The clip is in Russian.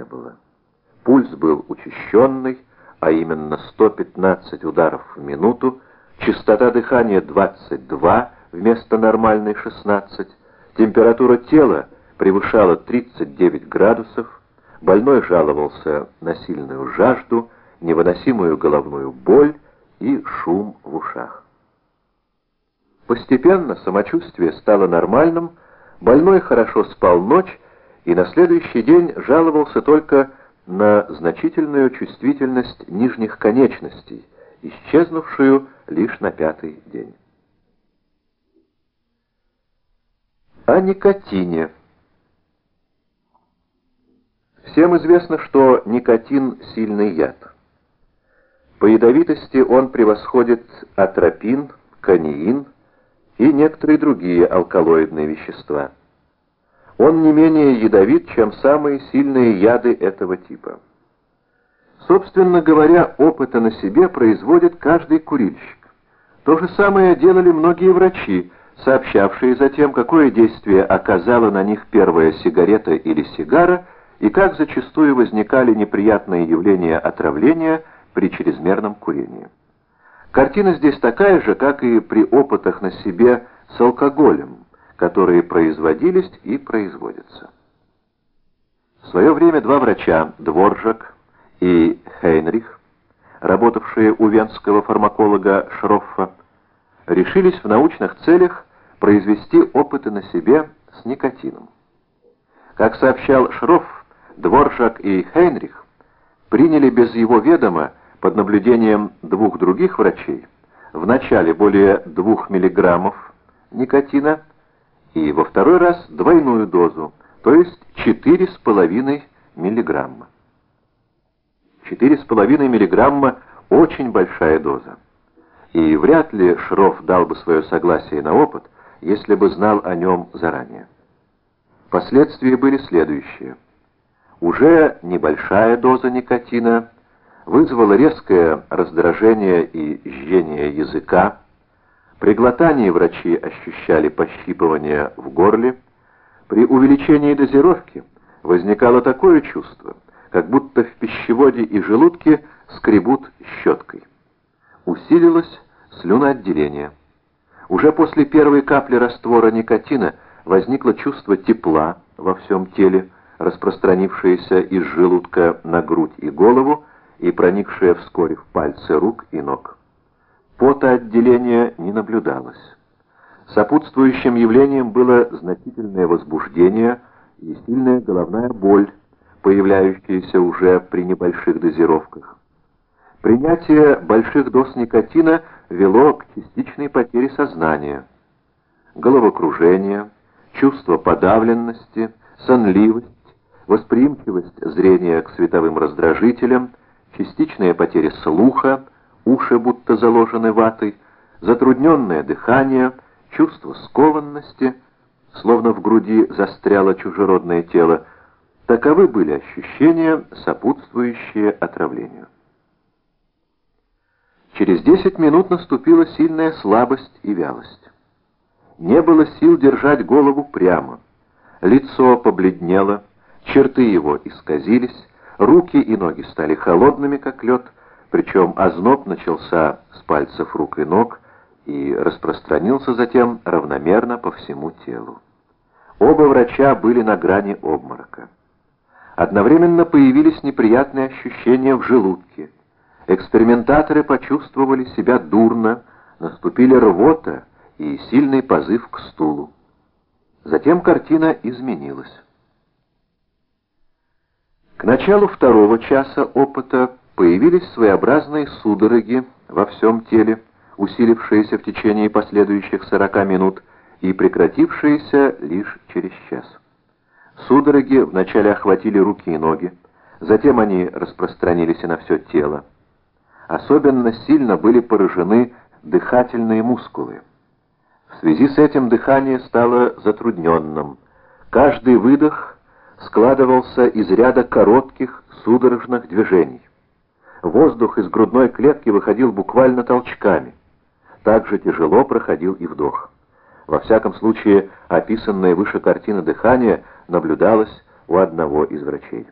не было. Пульс был учащенный, а именно 115 ударов в минуту, частота дыхания 22 вместо нормальной 16, температура тела превышала 39 градусов, больной жаловался на сильную жажду, невыносимую головную боль и шум в ушах. Постепенно самочувствие стало нормальным, больной хорошо спал ночь и на следующий день жаловался только на значительную чувствительность нижних конечностей, исчезнувшую лишь на пятый день. О никотине. Всем известно, что никотин – сильный яд. По ядовитости он превосходит атропин, канеин и некоторые другие алкалоидные вещества. Он не менее ядовит, чем самые сильные яды этого типа. Собственно говоря, опыта на себе производит каждый курильщик. То же самое делали многие врачи, сообщавшие затем, какое действие оказала на них первая сигарета или сигара, и как зачастую возникали неприятные явления отравления при чрезмерном курении. Картина здесь такая же, как и при опытах на себе с алкоголем которые производились и производятся. В свое время два врача, Дворжак и Хейнрих, работавшие у венского фармаколога Шроффа, решились в научных целях произвести опыты на себе с никотином. Как сообщал Шрофф, Дворжак и Хейнрих приняли без его ведома под наблюдением двух других врачей в начале более 2 мг никотина и во второй раз двойную дозу, то есть 4,5 миллиграмма. 4,5 миллиграмма – очень большая доза. И вряд ли Шроф дал бы свое согласие на опыт, если бы знал о нем заранее. Последствия были следующие. Уже небольшая доза никотина вызвала резкое раздражение и жжение языка, при глотании врачи ощущали пощипывание в горле. При увеличении дозировки возникало такое чувство, как будто в пищеводе и желудке скребут щеткой. Усилилось слюноотделение. Уже после первой капли раствора никотина возникло чувство тепла во всем теле, распространившееся из желудка на грудь и голову и проникшее вскоре в пальцы рук и ног. Потоотделения не наблюдалось. Сопутствующим явлением было значительное возбуждение и сильная головная боль, появляющаяся уже при небольших дозировках. Принятие больших доз никотина вело к частичной потере сознания. Головокружение, чувство подавленности, сонливость, восприимчивость зрения к световым раздражителям, частичная потеря слуха, уши будто заложены ватой, затрудненное дыхание, чувство скованности, словно в груди застряло чужеродное тело. Таковы были ощущения, сопутствующие отравлению. Через десять минут наступила сильная слабость и вялость. Не было сил держать голову прямо. Лицо побледнело, черты его исказились, руки и ноги стали холодными, как лед, причем озноб начался с пальцев рук и ног и распространился затем равномерно по всему телу. Оба врача были на грани обморока. Одновременно появились неприятные ощущения в желудке. Экспериментаторы почувствовали себя дурно, наступили рвота и сильный позыв к стулу. Затем картина изменилась. К началу второго часа опыта появились своеобразные судороги во всем теле, усилившиеся в течение последующих 40 минут и прекратившиеся лишь через час. Судороги вначале охватили руки и ноги, затем они распространились и на все тело. Особенно сильно были поражены дыхательные мускулы. В связи с этим дыхание стало затрудненным. Каждый выдох складывался из ряда коротких судорожных движений. Воздух из грудной клетки выходил буквально толчками. Так же тяжело проходил и вдох. Во всяком случае, описанная выше картина дыхания наблюдалась у одного из врачей.